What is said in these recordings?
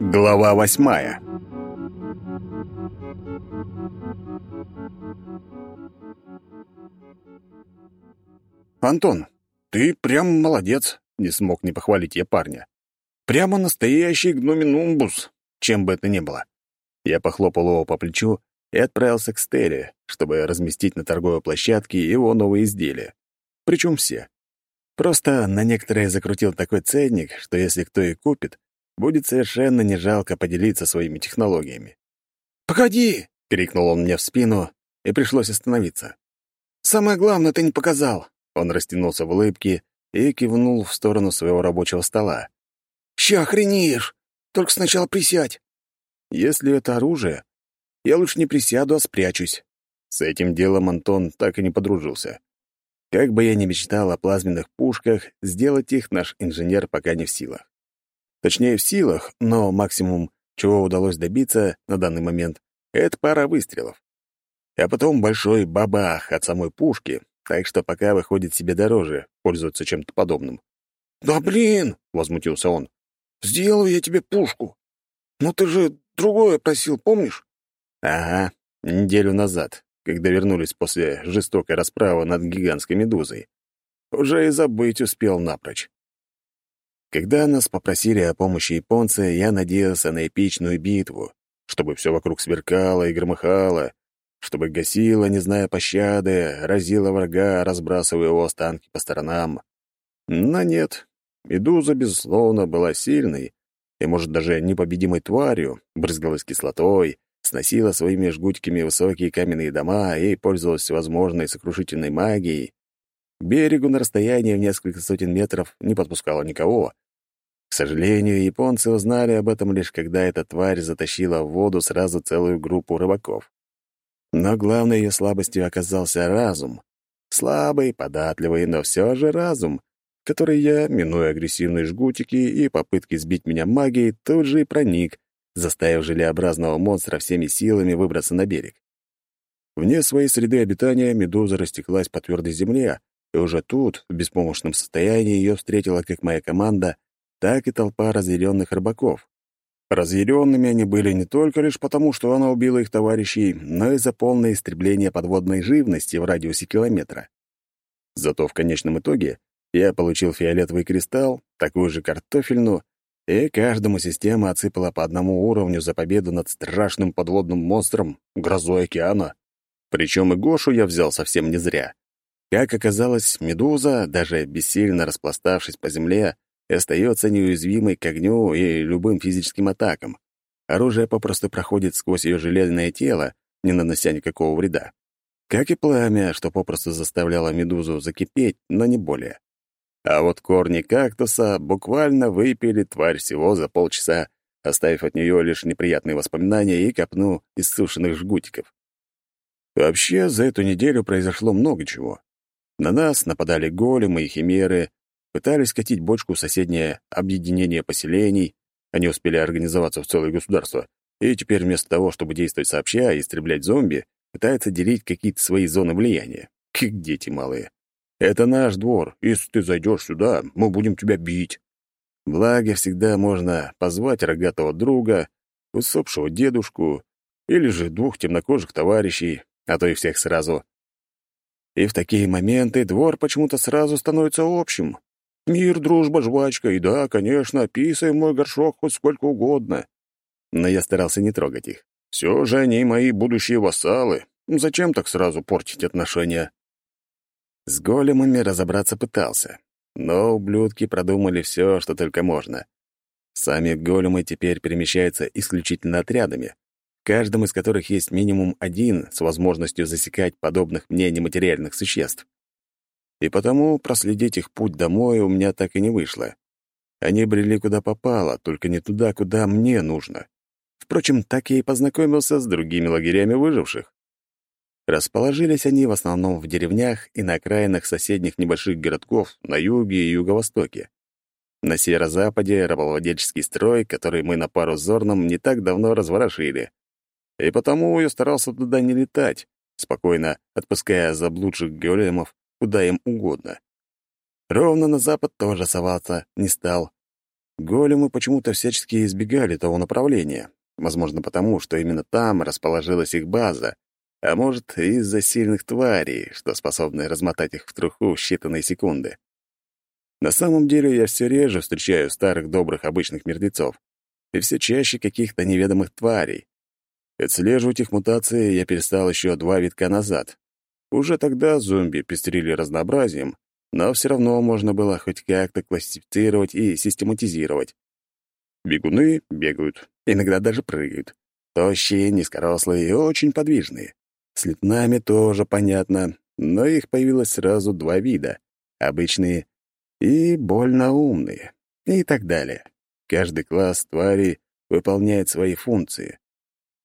Глава восьмая «Антон, ты прям молодец!» — не смог не похвалить я парня. «Прямо настоящий гноминумбус, чем бы это ни было». Я похлопал его по плечу и отправился к Стелле, чтобы разместить на торговой площадке его новые изделия. Причем все. Просто на некоторые закрутил такой ценник, что если кто и купит, будет совершенно не жалко поделиться своими технологиями. «Погоди!» — крикнул он мне в спину, и пришлось остановиться. «Самое главное ты не показал!» Он растянулся в улыбке и кивнул в сторону своего рабочего стола. «Ща охренеешь! Только сначала присядь!» «Если это оружие, я лучше не присяду, а спрячусь». С этим делом Антон так и не подружился. Как бы я ни мечтал о плазменных пушках, сделать их наш инженер пока не в силах. Точнее, в силах, но максимум, чего удалось добиться на данный момент, это пара выстрелов. А потом большой бабах от самой пушки, так что пока выходит себе дороже пользоваться чем-то подобным. «Да блин!» — возмутился он. «Сделаю я тебе пушку. Но ты же другое просил, помнишь?» «Ага, неделю назад, когда вернулись после жестокой расправы над гигантской медузой. Уже и забыть успел напрочь. Когда нас попросили о помощи японцы, я надеялся на эпичную битву, чтобы все вокруг сверкало и громыхало, чтобы гасила, не зная пощады, разила врага, разбрасывая его останки по сторонам. Но нет, медуза, безусловно, была сильной и, может, даже непобедимой тварью, брызгалась кислотой, сносила своими жгутиками высокие каменные дома и пользовалась всевозможной сокрушительной магией. К берегу на расстоянии в несколько сотен метров не подпускала никого. К сожалению, японцы узнали об этом лишь когда эта тварь затащила в воду сразу целую группу рыбаков. Но главной ее слабостью оказался разум. Слабый, податливый, но все же разум, который я, минуя агрессивные жгутики и попытки сбить меня магией, тут же и проник, заставив желеобразного монстра всеми силами выбраться на берег. Вне своей среды обитания медуза растеклась по твердой земле, и уже тут, в беспомощном состоянии, ее встретила как моя команда, так и толпа разъяренных рыбаков. Разъяренными они были не только лишь потому, что она убила их товарищей, но и за полное истребление подводной живности в радиусе километра. Зато в конечном итоге я получил фиолетовый кристалл, такую же картофельную, и каждому система отсыпала по одному уровню за победу над страшным подводным монстром, грозой океана. Причем и Гошу я взял совсем не зря. Как оказалось, медуза, даже бессильно распластавшись по земле, остается неуязвимой к огню и любым физическим атакам. Оружие попросту проходит сквозь ее железное тело, не нанося никакого вреда. Как и пламя, что попросту заставляло медузу закипеть, но не более. А вот корни кактуса буквально выпили тварь всего за полчаса, оставив от нее лишь неприятные воспоминания и копну иссушенных жгутиков. Вообще, за эту неделю произошло много чего. На нас нападали големы и химеры, Пытались скатить бочку соседнее объединение поселений. Они успели организоваться в целое государство. И теперь вместо того, чтобы действовать сообща и истреблять зомби, пытаются делить какие-то свои зоны влияния. Как дети малые. Это наш двор. Если ты зайдешь сюда, мы будем тебя бить. Благо, всегда можно позвать рогатого друга, усопшего дедушку или же двух темнокожих товарищей, а то и всех сразу. И в такие моменты двор почему-то сразу становится общим, Мир, дружба, жвачка, и да, конечно, писай мой горшок хоть сколько угодно. Но я старался не трогать их. Все же они мои будущие вассалы. Зачем так сразу портить отношения? С големами разобраться пытался, но ублюдки продумали все, что только можно. Сами големы теперь перемещаются исключительно отрядами, в каждом из которых есть минимум один с возможностью засекать подобных мне нематериальных существ и потому проследить их путь домой у меня так и не вышло. Они брели куда попало, только не туда, куда мне нужно. Впрочем, так я и познакомился с другими лагерями выживших. Расположились они в основном в деревнях и на окраинах соседних небольших городков на юге и юго-востоке. На северо-западе рабовладельческий строй, который мы на пару с Зорном не так давно разворошили. И потому я старался туда не летать, спокойно отпуская заблудших големов куда им угодно. Ровно на запад тоже соваться не стал. Големы почему-то всячески избегали того направления. Возможно, потому, что именно там расположилась их база, а может, из-за сильных тварей, что способны размотать их в труху в считанные секунды. На самом деле я все реже встречаю старых добрых обычных мертвецов, и все чаще каких-то неведомых тварей. Отслеживать их мутации я перестал еще два витка назад. Уже тогда зомби пестрили разнообразием, но все равно можно было хоть как-то классифицировать и систематизировать. Бегуны бегают, иногда даже прыгают. Тощие, низкорослые и очень подвижные. С летнами тоже понятно, но их появилось сразу два вида — обычные и больно умные, и так далее. Каждый класс тварей выполняет свои функции.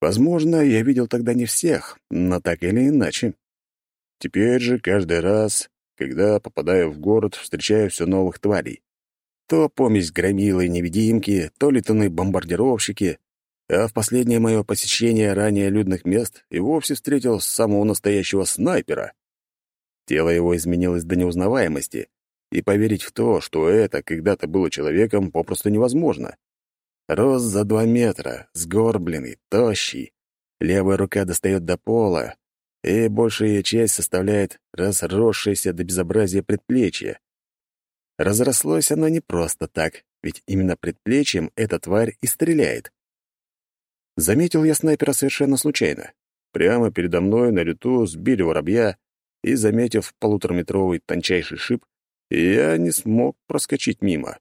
Возможно, я видел тогда не всех, но так или иначе. Теперь же каждый раз, когда попадаю в город, встречаю все новых тварей. То помесь громилы невидимки, то летуны бомбардировщики, а в последнее мое посещение ранее людных мест и вовсе встретил самого настоящего снайпера. Тело его изменилось до неузнаваемости, и поверить в то, что это когда-то было человеком, попросту невозможно. Рост за два метра, сгорбленный, тощий. Левая рука достает до пола, и большая ее часть составляет разросшееся до безобразия предплечье. Разрослось оно не просто так, ведь именно предплечьем эта тварь и стреляет. Заметил я снайпера совершенно случайно. Прямо передо мной на лету сбили воробья, и, заметив полутораметровый тончайший шип, я не смог проскочить мимо.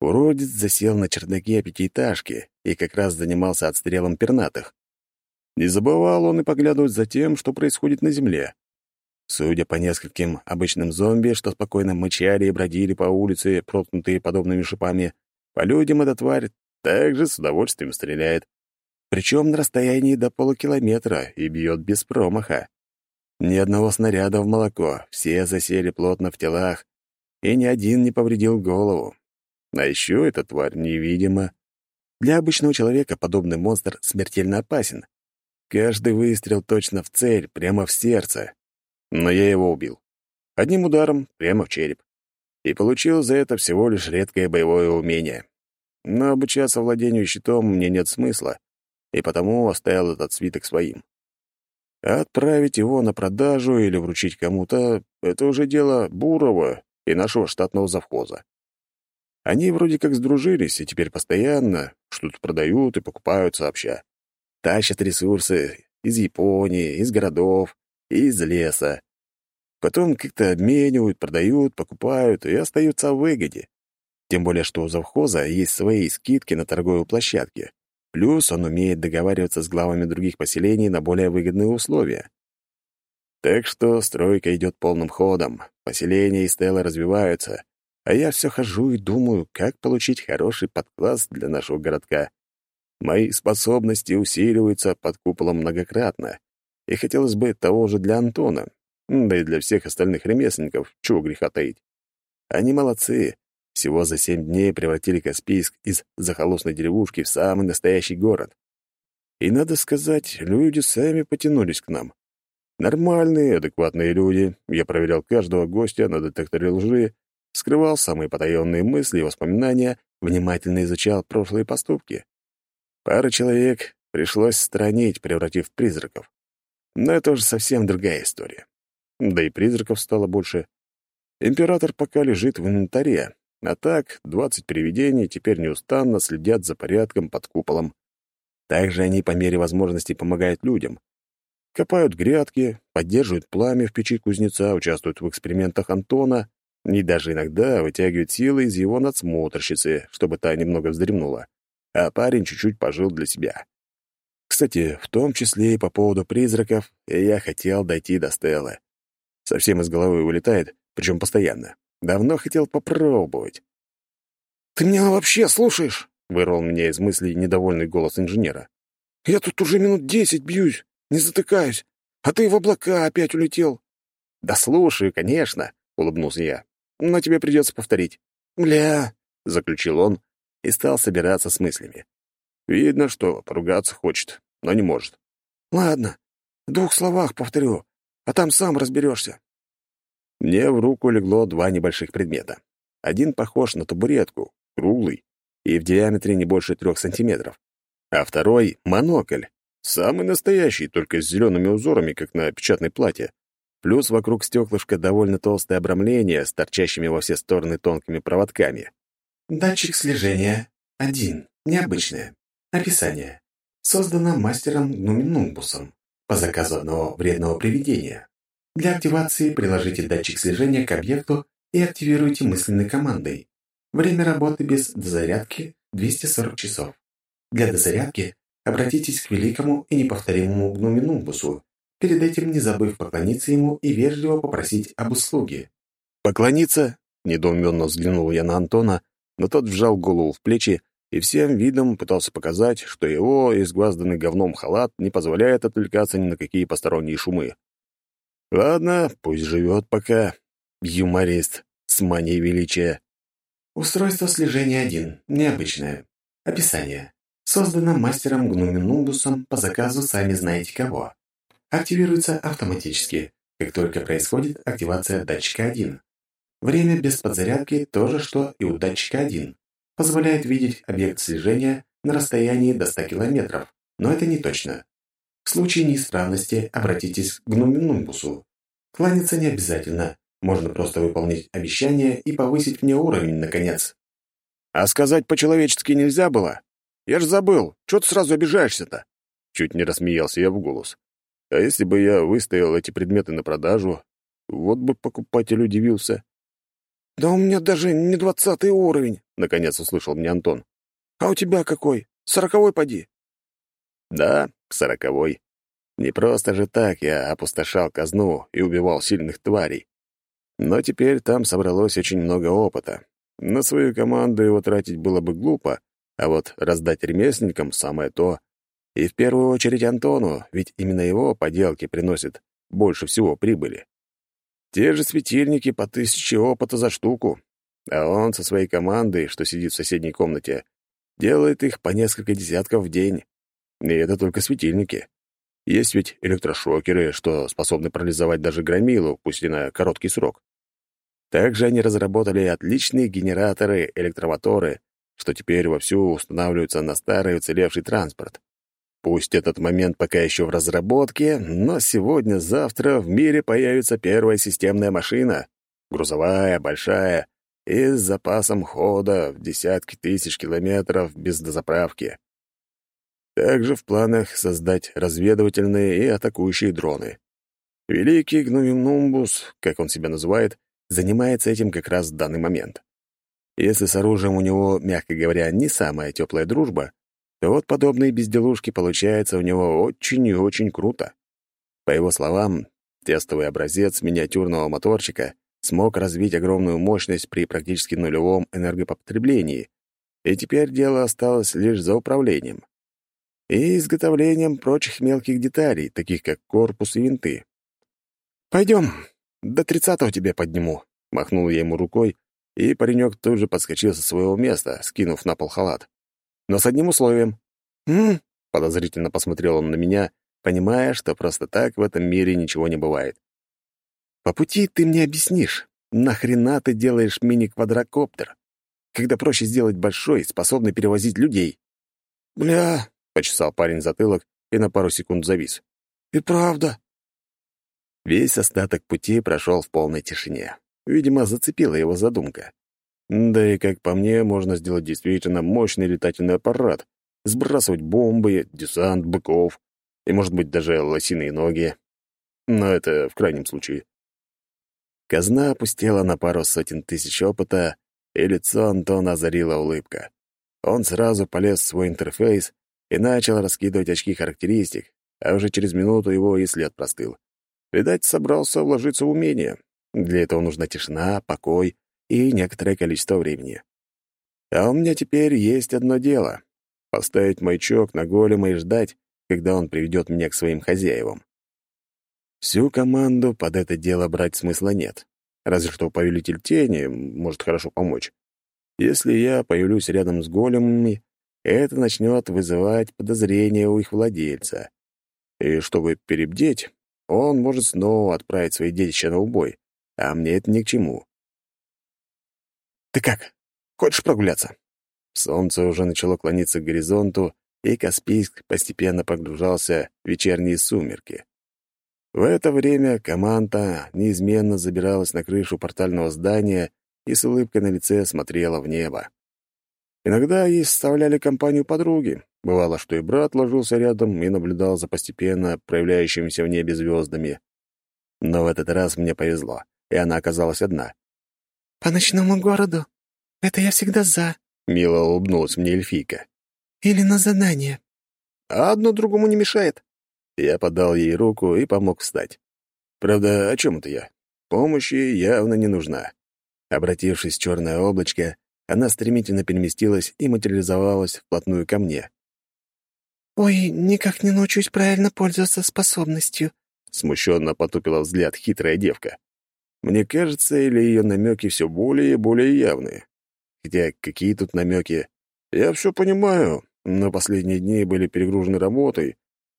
Уродец засел на чердаке пятиэтажки и как раз занимался отстрелом пернатых. Не забывал он и поглядывать за тем, что происходит на земле. Судя по нескольким обычным зомби, что спокойно мычали и бродили по улице, проткнутые подобными шипами, по людям эта тварь также с удовольствием стреляет. Причем на расстоянии до полукилометра и бьет без промаха. Ни одного снаряда в молоко, все засели плотно в телах, и ни один не повредил голову. А еще эта тварь невидима. Для обычного человека подобный монстр смертельно опасен. Каждый выстрел точно в цель, прямо в сердце. Но я его убил. Одним ударом, прямо в череп. И получил за это всего лишь редкое боевое умение. Но обучаться владению щитом мне нет смысла, и потому оставил этот свиток своим. отправить его на продажу или вручить кому-то — это уже дело Бурова и нашего штатного завхоза. Они вроде как сдружились, и теперь постоянно что-то продают и покупают сообща. Тащат ресурсы из Японии, из городов из леса. Потом как-то обменивают, продают, покупают и остаются в выгоде. Тем более, что у завхоза есть свои скидки на торговой площадке. Плюс он умеет договариваться с главами других поселений на более выгодные условия. Так что стройка идет полным ходом, поселения и стелы развиваются, а я все хожу и думаю, как получить хороший подкласс для нашего городка. Мои способности усиливаются под куполом многократно, и хотелось бы того же для Антона, да и для всех остальных ремесленников, чего греха таить. Они молодцы, всего за семь дней превратили Каспийск из захолустной деревушки в самый настоящий город. И, надо сказать, люди сами потянулись к нам. Нормальные, адекватные люди. Я проверял каждого гостя на детекторе лжи, скрывал самые потаенные мысли и воспоминания, внимательно изучал прошлые поступки. Пара человек пришлось странить, превратив в призраков. Но это уже совсем другая история. Да и призраков стало больше. Император пока лежит в инвентаре, а так двадцать привидений теперь неустанно следят за порядком под куполом. Также они по мере возможности помогают людям, Копают грядки, поддерживают пламя в печи кузнеца, участвуют в экспериментах Антона и даже иногда вытягивают силы из его надсмотрщицы, чтобы та немного вздремнула, а парень чуть-чуть пожил для себя. Кстати, в том числе и по поводу призраков я хотел дойти до Стеллы. Совсем из головы вылетает, причем постоянно. Давно хотел попробовать. «Ты меня вообще слушаешь?» — вырвал меня из мыслей недовольный голос инженера. «Я тут уже минут десять бьюсь. Не затыкаюсь. А ты в облака опять улетел. Да слушаю, конечно, улыбнулся я. Но тебе придется повторить. Бля, заключил он и стал собираться с мыслями. Видно, что поругаться хочет, но не может. Ладно, в двух словах повторю, а там сам разберешься. Мне в руку легло два небольших предмета. Один похож на табуретку, круглый, и в диаметре не больше трех сантиметров. А второй — монокль, самый настоящий, только с зелеными узорами, как на печатной плате. Плюс вокруг стеклышка довольно толстое обрамление с торчащими во все стороны тонкими проводками. Датчик слежения. Один. Необычное. Описание. Создано мастером Гнуминумбусом по заказу одного вредного привидения. Для активации приложите датчик слежения к объекту и активируйте мысленной командой. Время работы без дозарядки – 240 часов. Для дозарядки обратитесь к великому и неповторимому Гнуминумбусу, перед этим не забыв поклониться ему и вежливо попросить об услуге. «Поклониться?» — недоуменно взглянул я на Антона, но тот вжал голову в плечи и всем видом пытался показать, что его изгвазданный говном халат не позволяет отвлекаться ни на какие посторонние шумы. Ладно, пусть живет пока. Юморист с манией величия. Устройство слежения 1. Необычное. Описание. Создано мастером Гнуминумбусом по заказу сами знаете кого. Активируется автоматически, как только происходит активация датчика 1. Время без подзарядки то же, что и у датчика 1. Позволяет видеть объект слежения на расстоянии до 100 км, но это не точно. В случае неисправности обратитесь к Гнуминумбусу. Кланяться не обязательно, можно просто выполнить обещание и повысить мне уровень, наконец. А сказать по-человечески нельзя было? Я ж забыл, что ты сразу обижаешься-то? Чуть не рассмеялся я в голос. А если бы я выставил эти предметы на продажу, вот бы покупатель удивился. «Да у меня даже не двадцатый уровень», — наконец услышал мне Антон. «А у тебя какой? Сороковой поди?» «Да, сороковой. Не просто же так я опустошал казну и убивал сильных тварей. Но теперь там собралось очень много опыта. На свою команду его тратить было бы глупо, а вот раздать ремесленникам — самое то. И в первую очередь Антону, ведь именно его поделки приносят больше всего прибыли. Те же светильники по тысяче опыта за штуку, а он со своей командой, что сидит в соседней комнате, делает их по несколько десятков в день. И это только светильники. Есть ведь электрошокеры, что способны парализовать даже громилу, пусть и на короткий срок. Также они разработали отличные генераторы-электромоторы, что теперь вовсю устанавливаются на старый уцелевший транспорт. Пусть этот момент пока еще в разработке, но сегодня-завтра в мире появится первая системная машина, грузовая, большая и с запасом хода в десятки тысяч километров без дозаправки. Также в планах создать разведывательные и атакующие дроны. Великий Гнумимнумбус, как он себя называет, занимается этим как раз в данный момент. Если с оружием у него, мягко говоря, не самая теплая дружба, то вот подобные безделушки получаются у него очень и очень круто. По его словам, тестовый образец миниатюрного моторчика смог развить огромную мощность при практически нулевом энергопотреблении, и теперь дело осталось лишь за управлением и изготовлением прочих мелких деталей, таких как корпус и винты. «Пойдем, до тридцатого тебя подниму», — махнул я ему рукой, и паренек тут же подскочил со своего места, скинув на пол халат. «Но с одним условием». «М?», подозрительно посмотрел он на меня, понимая, что просто так в этом мире ничего не бывает. «По пути ты мне объяснишь, нахрена ты делаешь мини-квадрокоптер, когда проще сделать большой, способный перевозить людей?» «Бля, — почесал парень затылок и на пару секунд завис. «И правда». Весь остаток пути прошел в полной тишине. Видимо, зацепила его задумка. Да и, как по мне, можно сделать действительно мощный летательный аппарат, сбрасывать бомбы, десант, быков и, может быть, даже лосиные ноги. Но это в крайнем случае. Казна опустела на пару сотен тысяч опыта, и лицо Антона озарила улыбка. Он сразу полез в свой интерфейс и начал раскидывать очки характеристик, а уже через минуту его и след простыл. Видать, собрался вложиться в умение. Для этого нужна тишина, покой и некоторое количество времени. А у меня теперь есть одно дело — поставить маячок на голема и ждать, когда он приведет меня к своим хозяевам. Всю команду под это дело брать смысла нет. Разве что повелитель тени может хорошо помочь. Если я появлюсь рядом с големами, это начнет вызывать подозрения у их владельца. И чтобы перебдеть, он может снова отправить свои детища на убой, а мне это ни к чему. «Ты как? Хочешь прогуляться?» Солнце уже начало клониться к горизонту, и Каспийск постепенно погружался в вечерние сумерки. В это время команда неизменно забиралась на крышу портального здания и с улыбкой на лице смотрела в небо. Иногда ей составляли компанию подруги. Бывало, что и брат ложился рядом и наблюдал за постепенно проявляющимися в небе звездами. Но в этот раз мне повезло, и она оказалась одна. «По ночному городу? Это я всегда за», — мило улыбнулась мне эльфийка. «Или на задание». «А одно другому не мешает». Я подал ей руку и помог встать. Правда, о чем это я? Помощи явно не нужна. Обратившись в черное облачко, она стремительно переместилась и материализовалась вплотную ко мне. «Ой, никак не научусь правильно пользоваться способностью», — смущенно потупила взгляд хитрая девка. Мне кажется, или ее намеки все более и более явные. Хотя какие тут намеки? Я все понимаю, но последние дни были перегружены работой.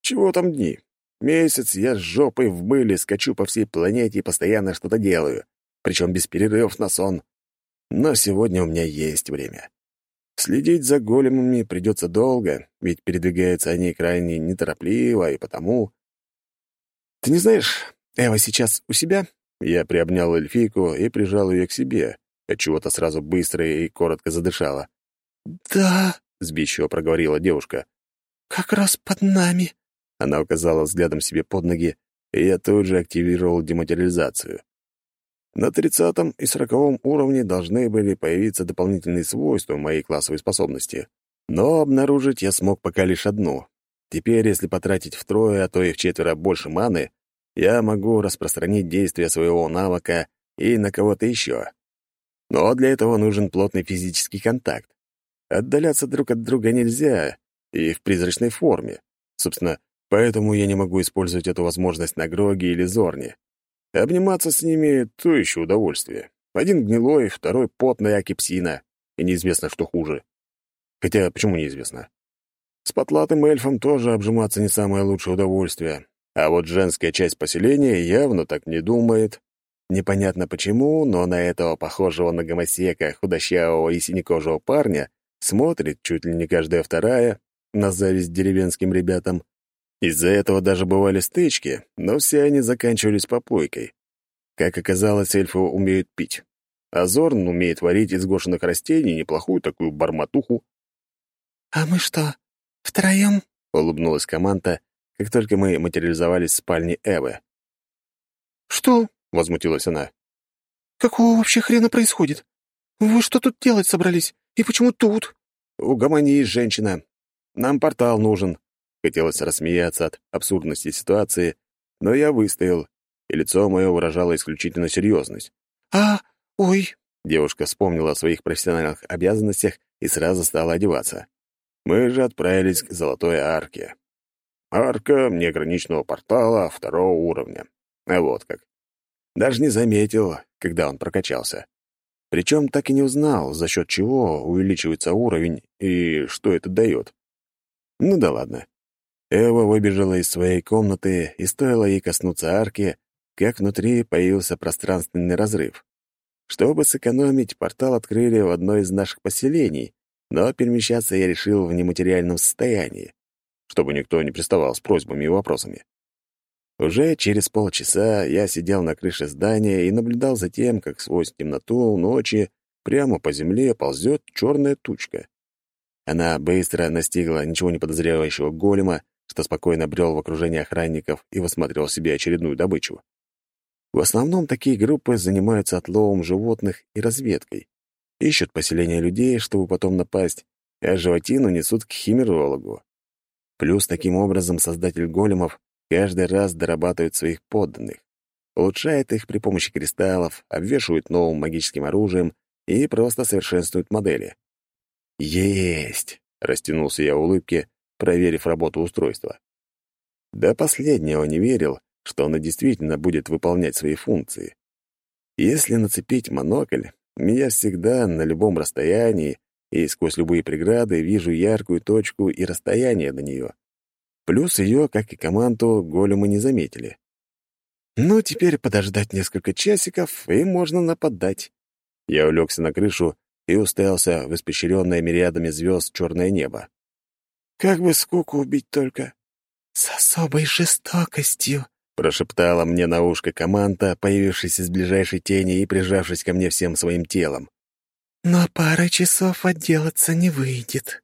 Чего там дни? Месяц я с жопой в мыле скачу по всей планете и постоянно что-то делаю, причем без перерывов на сон. Но сегодня у меня есть время. Следить за големами придется долго, ведь передвигаются они крайне неторопливо, и потому... «Ты не знаешь, Эва сейчас у себя?» Я приобнял эльфийку и прижал ее к себе, отчего-то сразу быстро и коротко задышала. «Да», — сбивчиво проговорила девушка. «Как раз под нами». Она указала взглядом себе под ноги, и я тут же активировал дематериализацию. На тридцатом и сороковом уровне должны были появиться дополнительные свойства моей классовой способности. Но обнаружить я смог пока лишь одну. Теперь, если потратить втрое, а то и в четверо больше маны, я могу распространить действие своего навыка и на кого-то еще. Но для этого нужен плотный физический контакт. Отдаляться друг от друга нельзя, и в призрачной форме. Собственно, поэтому я не могу использовать эту возможность на Гроге или Зорне. Обниматься с ними — то еще удовольствие. Один гнилой, второй потный акипсина, и неизвестно, что хуже. Хотя, почему неизвестно? С потлатым эльфом тоже обжиматься не самое лучшее удовольствие, а вот женская часть поселения явно так не думает. Непонятно почему, но на этого похожего на гомосека, худощавого и синекожего парня смотрит чуть ли не каждая вторая, на зависть деревенским ребятам. Из-за этого даже бывали стычки, но все они заканчивались попойкой. Как оказалось, эльфы умеют пить. А Зорн умеет варить из гошенных растений неплохую такую барматуху. «А мы что, втроем?» — улыбнулась команда, как только мы материализовались в спальне Эвы. «Что?» — возмутилась она. «Какого вообще хрена происходит? Вы что тут делать собрались? И почему тут?» «Угомонись, женщина. Нам портал нужен», Хотелось рассмеяться от абсурдности ситуации, но я выстоял, и лицо мое выражало исключительно серьезность. «А, ой!» Девушка вспомнила о своих профессиональных обязанностях и сразу стала одеваться. Мы же отправились к Золотой Арке. Арка неограниченного портала второго уровня. А вот как. Даже не заметил, когда он прокачался. Причем так и не узнал, за счет чего увеличивается уровень и что это дает. Ну да ладно. Эва выбежала из своей комнаты, и стоило ей коснуться арки, как внутри появился пространственный разрыв. Чтобы сэкономить, портал открыли в одно из наших поселений, но перемещаться я решил в нематериальном состоянии, чтобы никто не приставал с просьбами и вопросами. Уже через полчаса я сидел на крыше здания и наблюдал за тем, как сквозь темноту ночи прямо по земле ползет черная тучка. Она быстро настигла ничего не подозревающего голема, что спокойно брел в окружении охранников и высматривал себе очередную добычу. В основном такие группы занимаются отловом животных и разведкой. Ищут поселение людей, чтобы потом напасть, а животину несут к химерологу. Плюс таким образом создатель големов каждый раз дорабатывает своих подданных, улучшает их при помощи кристаллов, обвешивает новым магическим оружием и просто совершенствует модели. «Есть!» — растянулся я в улыбке, проверив работу устройства. До последнего не верил, что оно действительно будет выполнять свои функции. Если нацепить монокль, я всегда на любом расстоянии и сквозь любые преграды вижу яркую точку и расстояние до нее. Плюс ее, как и команду, големы не заметили. Ну, теперь подождать несколько часиков, и можно нападать. Я улегся на крышу и уставился в испещренное мириадами звезд черное небо. «Как бы скуку убить только!» «С особой жестокостью!» — прошептала мне на ушко команда, появившись из ближайшей тени и прижавшись ко мне всем своим телом. «Но пара часов отделаться не выйдет».